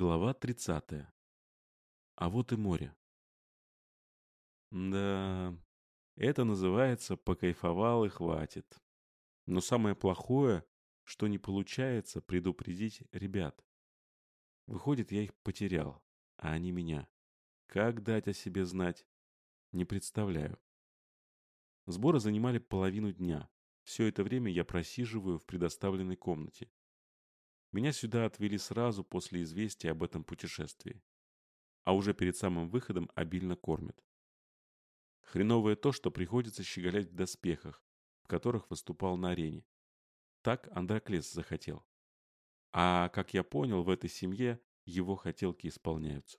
Глава 30. А вот и море. Да, это называется «покайфовал и хватит». Но самое плохое, что не получается предупредить ребят. Выходит, я их потерял, а они меня. Как дать о себе знать? Не представляю. Сборы занимали половину дня. Все это время я просиживаю в предоставленной комнате. Меня сюда отвели сразу после известия об этом путешествии. А уже перед самым выходом обильно кормят. Хреновое то, что приходится щеголять в доспехах, в которых выступал на арене. Так Андроклес захотел. А, как я понял, в этой семье его хотелки исполняются.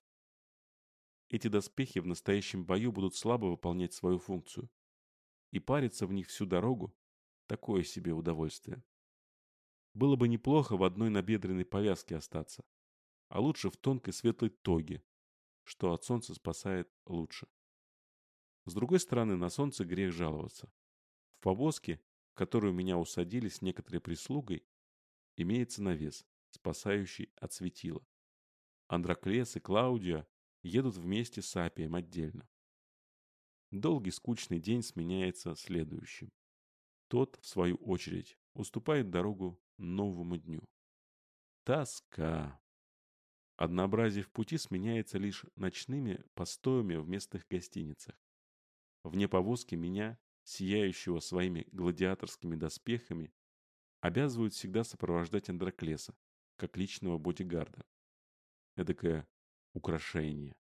Эти доспехи в настоящем бою будут слабо выполнять свою функцию. И париться в них всю дорогу – такое себе удовольствие. Было бы неплохо в одной набедренной повязке остаться, а лучше в тонкой светлой тоге, что от солнца спасает лучше. С другой стороны, на солнце грех жаловаться. В повозке, в которую меня усадили с некоторой прислугой, имеется навес, спасающий от светила. Андроклес и Клаудия едут вместе с Апием отдельно. Долгий скучный день сменяется следующим. Тот, в свою очередь, уступает дорогу новому дню. Тоска. Однообразие в пути сменяется лишь ночными постоями в местных гостиницах. Вне повозки меня, сияющего своими гладиаторскими доспехами, обязывают всегда сопровождать Андроклеса, как личного бодигарда. Эдакое украшение.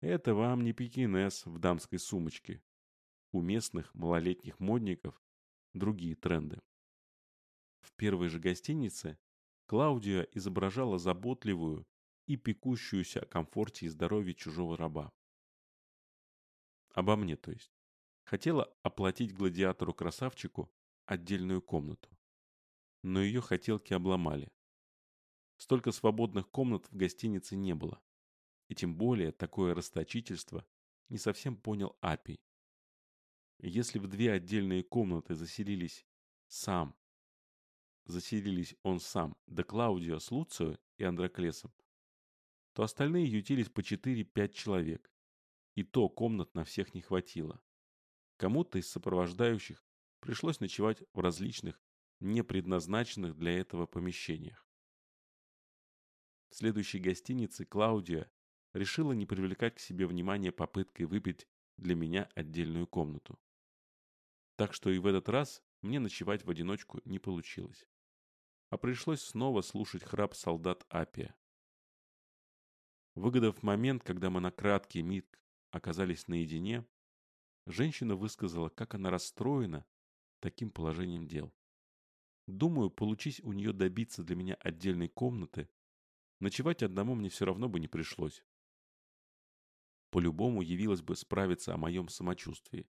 Это вам не пекинес в дамской сумочке. У местных малолетних модников другие тренды. Первой же гостинице Клаудия изображала заботливую и пекущуюся о комфорте и здоровье чужого раба. Обо мне, то есть. Хотела оплатить гладиатору-красавчику отдельную комнату. Но ее хотелки обломали. Столько свободных комнат в гостинице не было. И тем более такое расточительство не совсем понял Апий. Если в две отдельные комнаты заселились сам заселились он сам, да Клаудио с Луцио и Андроклесом, то остальные ютились по 4-5 человек. И то комнат на всех не хватило. Кому-то из сопровождающих пришлось ночевать в различных, не предназначенных для этого помещениях. В следующей гостинице Клаудия решила не привлекать к себе внимания попыткой выпить для меня отдельную комнату. Так что и в этот раз мне ночевать в одиночку не получилось а пришлось снова слушать храп солдат Апия. Выгодав момент, когда мы на краткий миг оказались наедине, женщина высказала, как она расстроена таким положением дел. Думаю, получись у нее добиться для меня отдельной комнаты, ночевать одному мне все равно бы не пришлось. По-любому явилось бы справиться о моем самочувствии,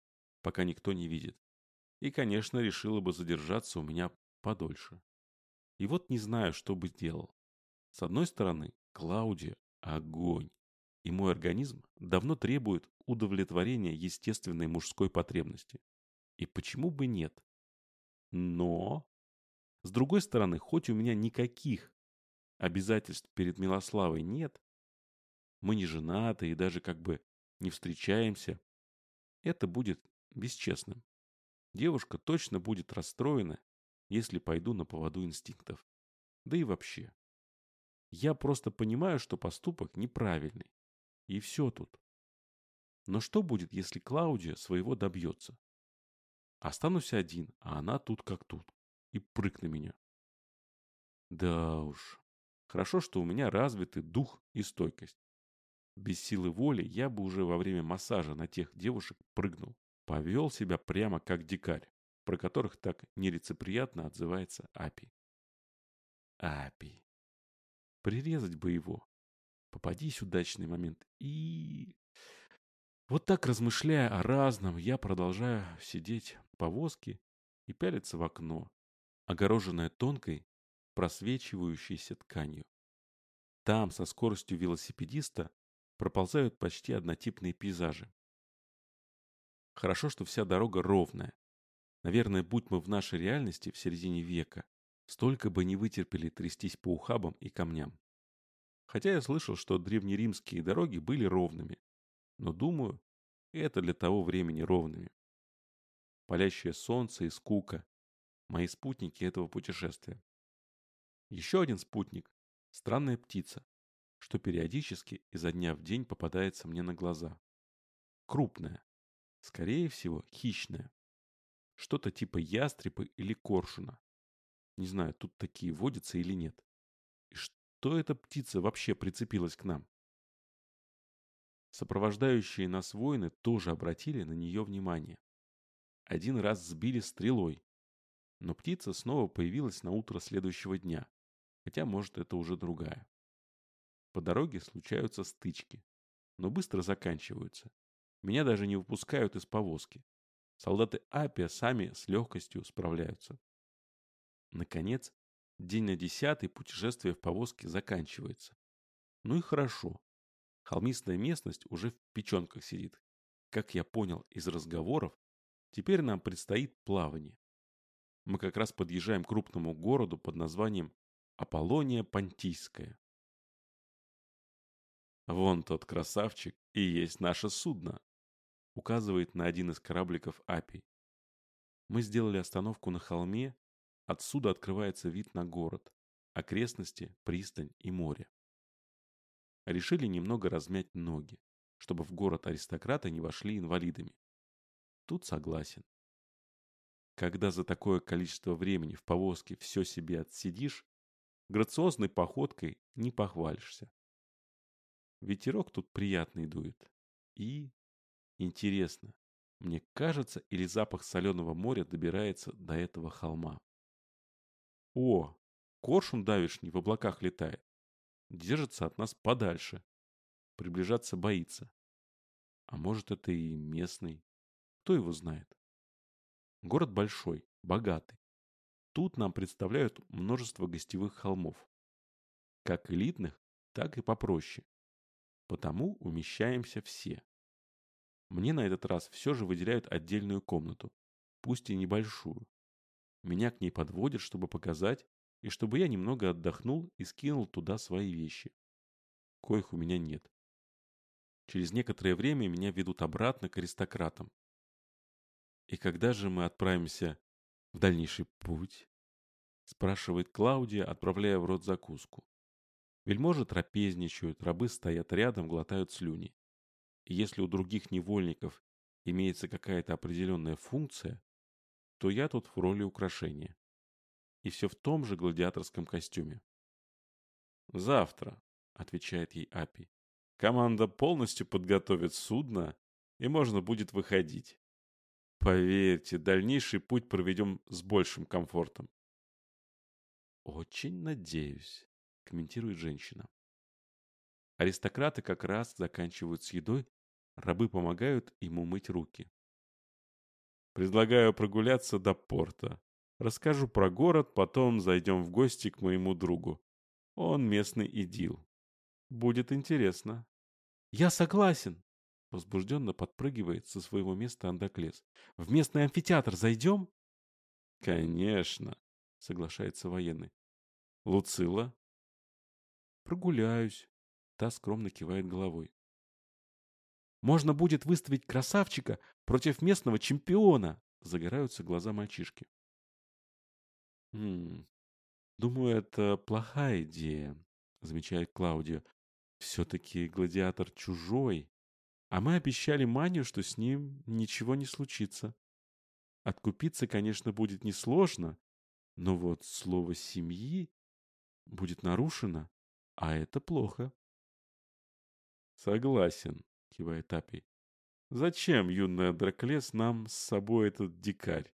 пока никто не видит. И, конечно, решила бы задержаться у меня подольше. И вот не знаю, что бы делал. С одной стороны, Клаудия – огонь. И мой организм давно требует удовлетворения естественной мужской потребности. И почему бы нет? Но, с другой стороны, хоть у меня никаких обязательств перед Милославой нет, мы не женаты и даже как бы не встречаемся, это будет бесчестным. Девушка точно будет расстроена если пойду на поводу инстинктов. Да и вообще. Я просто понимаю, что поступок неправильный. И все тут. Но что будет, если Клаудия своего добьется? Останусь один, а она тут как тут. И прыг на меня. Да уж. Хорошо, что у меня развиты дух и стойкость. Без силы воли я бы уже во время массажа на тех девушек прыгнул. Повел себя прямо как дикарь про которых так нелицеприятно отзывается Апи. Апи. Прирезать бы его. Попадись удачный момент. И... Вот так размышляя о разном, я продолжаю сидеть в повозке и пялиться в окно, огороженное тонкой, просвечивающейся тканью. Там, со скоростью велосипедиста, проползают почти однотипные пейзажи. Хорошо, что вся дорога ровная, Наверное, будь мы в нашей реальности в середине века, столько бы не вытерпели трястись по ухабам и камням. Хотя я слышал, что древнеримские дороги были ровными. Но думаю, это для того времени ровными. Палящее солнце и скука – мои спутники этого путешествия. Еще один спутник – странная птица, что периодически изо дня в день попадается мне на глаза. Крупная, скорее всего, хищная. Что-то типа ястреба или коршуна. Не знаю, тут такие водятся или нет. И что эта птица вообще прицепилась к нам? Сопровождающие нас воины тоже обратили на нее внимание. Один раз сбили стрелой, но птица снова появилась на утро следующего дня, хотя, может, это уже другая. По дороге случаются стычки, но быстро заканчиваются. Меня даже не выпускают из повозки. Солдаты Апия сами с легкостью справляются. Наконец, день на десятый путешествие в повозке заканчивается. Ну и хорошо. Холмистая местность уже в печенках сидит. Как я понял из разговоров, теперь нам предстоит плавание. Мы как раз подъезжаем к крупному городу под названием Аполлония Понтийская. «Вон тот красавчик и есть наше судно», указывает на один из корабликов Апий. Мы сделали остановку на холме, отсюда открывается вид на город, окрестности, пристань и море. Решили немного размять ноги, чтобы в город аристократы не вошли инвалидами. Тут согласен. Когда за такое количество времени в повозке все себе отсидишь, грациозной походкой не похвалишься. Ветерок тут приятный дует. И, интересно, мне кажется, или запах соленого моря добирается до этого холма. О, коршун давишний в облаках летает. Держится от нас подальше. Приближаться боится. А может, это и местный. Кто его знает? Город большой, богатый. Тут нам представляют множество гостевых холмов. Как элитных, так и попроще. Потому умещаемся все. Мне на этот раз все же выделяют отдельную комнату, пусть и небольшую. Меня к ней подводят, чтобы показать, и чтобы я немного отдохнул и скинул туда свои вещи. Коих у меня нет. Через некоторое время меня ведут обратно к аристократам. И когда же мы отправимся в дальнейший путь? Спрашивает Клаудия, отправляя в рот закуску. Вельможи трапезничают, рабы стоят рядом, глотают слюни. Если у других невольников имеется какая-то определенная функция, то я тут в роли украшения. И все в том же гладиаторском костюме. «Завтра», — отвечает ей Апи, — «команда полностью подготовит судно, и можно будет выходить. Поверьте, дальнейший путь проведем с большим комфортом». «Очень надеюсь», комментирует женщина. Аристократы как раз заканчивают с едой, рабы помогают ему мыть руки. Предлагаю прогуляться до порта. Расскажу про город, потом зайдем в гости к моему другу. Он местный идил. Будет интересно. Я согласен. Возбужденно подпрыгивает со своего места Андоклес. В местный амфитеатр зайдем? Конечно, соглашается военный. Луцила, Прогуляюсь. Та скромно кивает головой. Можно будет выставить красавчика против местного чемпиона. Загораются глаза мальчишки. Хм, думаю, это плохая идея, замечает Клаудия. Все-таки гладиатор чужой. А мы обещали Маню, что с ним ничего не случится. Откупиться, конечно, будет несложно, но вот слово «семьи» будет нарушено. А это плохо. Согласен, кивает Апий. Зачем, юный Андроклес, нам с собой этот дикарь?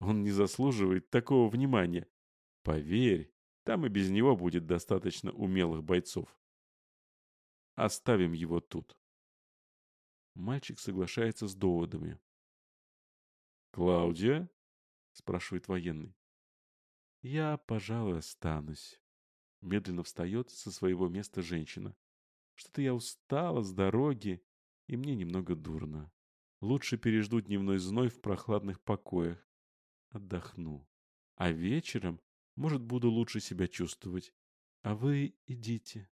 Он не заслуживает такого внимания. Поверь, там и без него будет достаточно умелых бойцов. Оставим его тут. Мальчик соглашается с доводами. «Клаудия?» – спрашивает военный. «Я, пожалуй, останусь». Медленно встает со своего места женщина. Что-то я устала с дороги, и мне немного дурно. Лучше пережду дневной зной в прохладных покоях. Отдохну. А вечером, может, буду лучше себя чувствовать. А вы идите.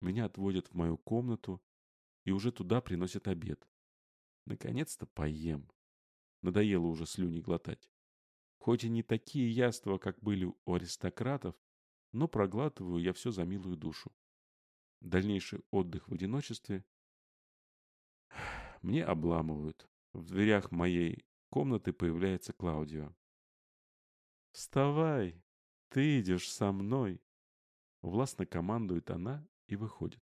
Меня отводят в мою комнату, и уже туда приносят обед. Наконец-то поем. Надоело уже слюни глотать. Хоть и не такие яства, как были у аристократов, но проглатываю я все за милую душу. Дальнейший отдых в одиночестве мне обламывают. В дверях моей комнаты появляется Клаудио. «Вставай! Ты идешь со мной!» Властно командует она и выходит.